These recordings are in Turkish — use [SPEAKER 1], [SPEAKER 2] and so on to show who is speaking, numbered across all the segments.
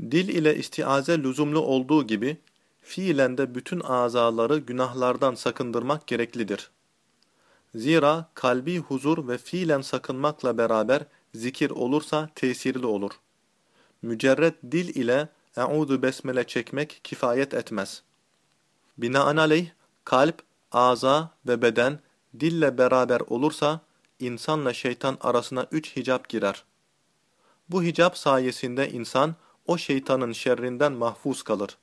[SPEAKER 1] Dil ile istiaze lüzumlu olduğu gibi, fiilen de bütün azaları günahlardan sakındırmak gereklidir. Zira kalbi huzur ve fiilen sakınmakla beraber zikir olursa tesirli olur. Mücerret dil ile e'udu besmele çekmek kifayet etmez. Binaenaleyh kalp, aza ve beden dille beraber olursa insanla şeytan arasına üç hicap girer. Bu hicap sayesinde insan o şeytanın şerrinden mahfuz kalır.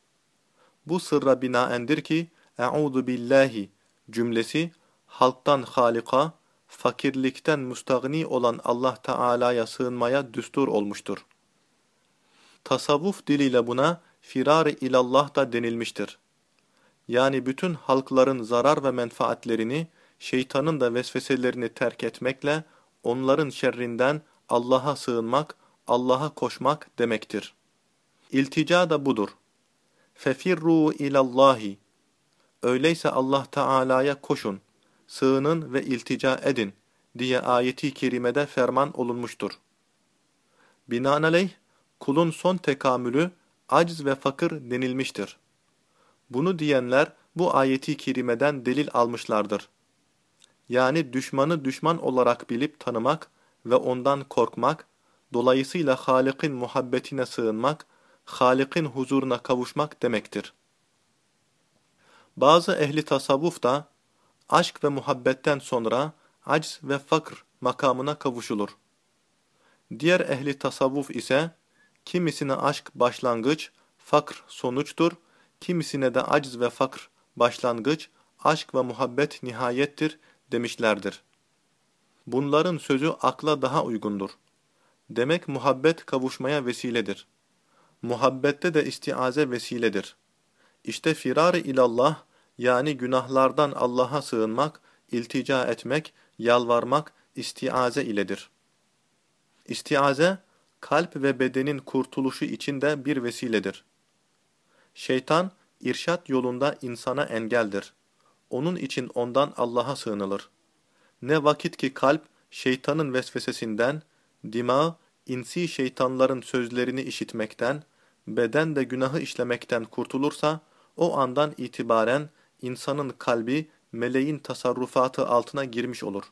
[SPEAKER 1] Bu sırra binaendir ki Eûzu billahi cümlesi halktan halika, fakirlikten müstagni olan Allah Teala'ya sığınmaya düstur olmuştur. Tasavvuf diliyle buna firar ilallah da denilmiştir. Yani bütün halkların zarar ve menfaatlerini, şeytanın da vesveselerini terk etmekle onların şerrinden Allah'a sığınmak, Allah'a koşmak demektir. İltica da budur. Fefirru ilallahi. Öyleyse Allah Teala'ya koşun, sığının ve iltica edin diye ayeti kerimede ferman olunmuştur. Binaenaleyh, kulun son tekamülü aciz ve fakir denilmiştir. Bunu diyenler bu ayeti kerimeden delil almışlardır. Yani düşmanı düşman olarak bilip tanımak ve ondan korkmak, dolayısıyla Halık'ın muhabbetine sığınmak, Halık'ın huzuruna kavuşmak demektir. Bazı ehli tasavvuf da aşk ve muhabbetten sonra acz ve fakr makamına kavuşulur. Diğer ehli tasavvuf ise kimisine aşk başlangıç, fakr sonuçtur, kimisine de acz ve fakr başlangıç, aşk ve muhabbet nihayettir demişlerdir. Bunların sözü akla daha uygundur. Demek muhabbet kavuşmaya vesiledir. Muhabbette de istiaze vesiledir. İşte firar-ı ilallah yani günahlardan Allah'a sığınmak, iltica etmek, yalvarmak istiaze iledir. İstiaze, kalp ve bedenin kurtuluşu için de bir vesiledir. Şeytan, irşat yolunda insana engeldir. Onun için ondan Allah'a sığınılır. Ne vakit ki kalp, şeytanın vesvesesinden, dima, insi şeytanların sözlerini işitmekten, beden de günahı işlemekten kurtulursa, o andan itibaren insanın kalbi meleğin tasarrufatı altına girmiş olur.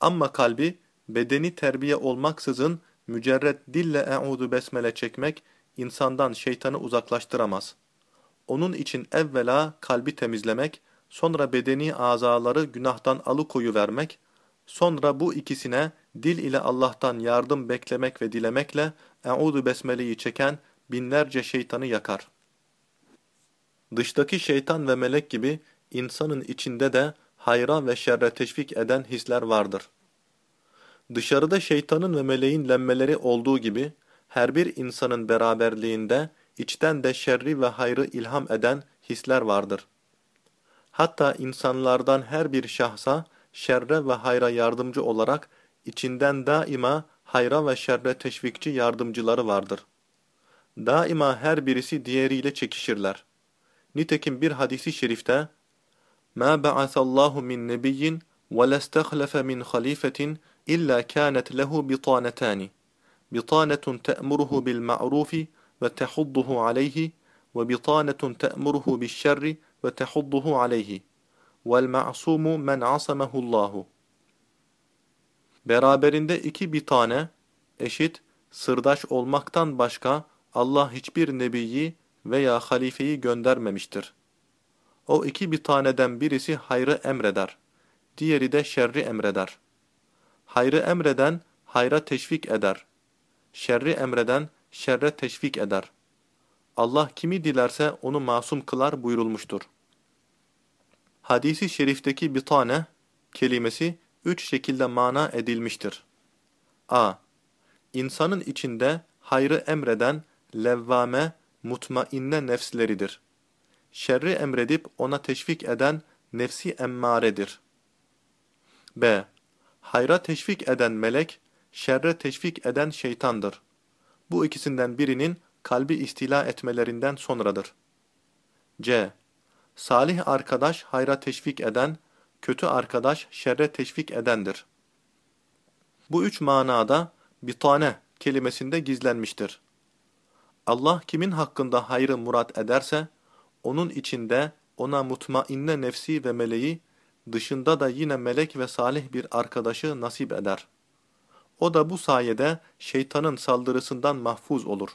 [SPEAKER 1] Ama kalbi bedeni terbiye olmaksızın mücerret dille e'udu besmele çekmek insandan şeytanı uzaklaştıramaz. Onun için evvela kalbi temizlemek, sonra bedeni azaları günahtan alıkoyu vermek, sonra bu ikisine dil ile Allah'tan yardım beklemek ve dilemekle e'udu besmeleyi çeken binlerce şeytanı yakar. Dıştaki şeytan ve melek gibi insanın içinde de hayra ve şerre teşvik eden hisler vardır. Dışarıda şeytanın ve meleğin lemmeleri olduğu gibi her bir insanın beraberliğinde içten de şerri ve hayrı ilham eden hisler vardır. Hatta insanlardan her bir şahsa şerre ve hayra yardımcı olarak içinden daima hayra ve şerre teşvikçi yardımcıları vardır. Daima her birisi diğeriyle çekişirler. Nitekim bir hadisi şerifte مَا بَعَثَ اللّٰهُ مِنْ نَبِيٍّ وَلَا اسْتَخْلَفَ مِنْ خَلِيفَةٍ إِلَّا كَانَتْ لَهُ بِطَانَتَانِ بِطَانَةٌ تَأْمُرُهُ بِالْمَعْرُوفِ وَتَحُضُّهُ عَلَيْهِ وَبِطَانَةٌ تَأْمُرُهُ بِالشَّرِّ وَتَحُضُّهُ عَلَيْهِ vel ma'sumu men asamehullahu. Beraberinde iki bir tane eşit sırdaş olmaktan başka Allah hiçbir nebiyi veya halifeyi göndermemiştir. O iki bir taneden birisi hayrı emreder, diğeri de şerri emreder. Hayrı emreden hayra teşvik eder, şerri emreden şerre teşvik eder. Allah kimi dilerse onu masum kılar buyurulmuştur. Hadisi şerifteki bir tane kelimesi üç şekilde mana edilmiştir. a. İnsanın içinde hayrı emreden levvame, mutmainne nefsleridir. Şerri emredip ona teşvik eden nefsi emmaredir. B. Hayra teşvik eden melek, şerre teşvik eden şeytandır. Bu ikisinden birinin kalbi istila etmelerinden sonradır. C. Salih arkadaş hayra teşvik eden, kötü arkadaş şerre teşvik edendir. Bu üç manada bitane kelimesinde gizlenmiştir. Allah kimin hakkında hayrı murat ederse, onun içinde ona mutmainne nefsi ve meleği, dışında da yine melek ve salih bir arkadaşı nasip eder. O da bu sayede şeytanın saldırısından mahfuz olur.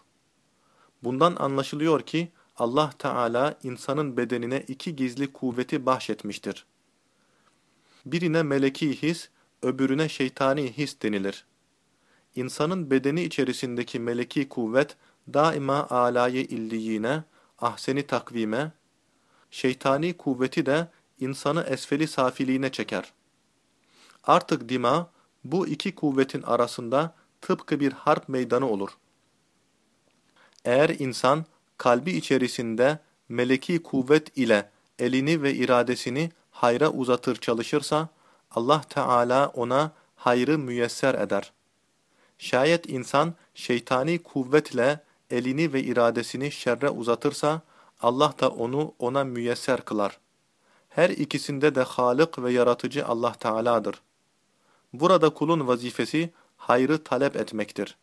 [SPEAKER 1] Bundan anlaşılıyor ki, Allah Teala insanın bedenine iki gizli kuvveti bahşetmiştir. Birine meleki his, öbürüne şeytani his denilir. İnsanın bedeni içerisindeki meleki kuvvet daima alayı illiyine, ahseni takvime, şeytani kuvveti de insanı esfeli safiliğine çeker. Artık dima bu iki kuvvetin arasında tıpkı bir harp meydanı olur. Eğer insan kalbi içerisinde meleki kuvvet ile elini ve iradesini hayra uzatır çalışırsa, Allah Teala ona hayrı müyesser eder. Şayet insan şeytani kuvvetle elini ve iradesini şerre uzatırsa, Allah da onu ona müyesser kılar. Her ikisinde de Halık ve Yaratıcı Allah Teala'dır. Burada kulun vazifesi hayrı talep etmektir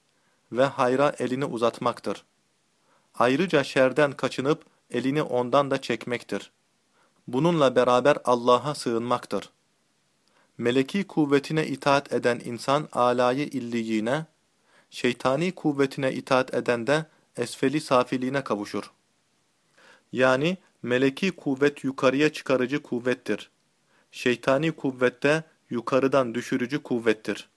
[SPEAKER 1] ve hayra elini uzatmaktır. Ayrıca şerden kaçınıp elini ondan da çekmektir. Bununla beraber Allah'a sığınmaktır. Meleki kuvvetine itaat eden insan alayı illiyine, şeytani kuvvetine itaat eden de esfeli safiliğine kavuşur. Yani meleki kuvvet yukarıya çıkarıcı kuvvettir. Şeytani kuvvette yukarıdan düşürücü kuvvettir.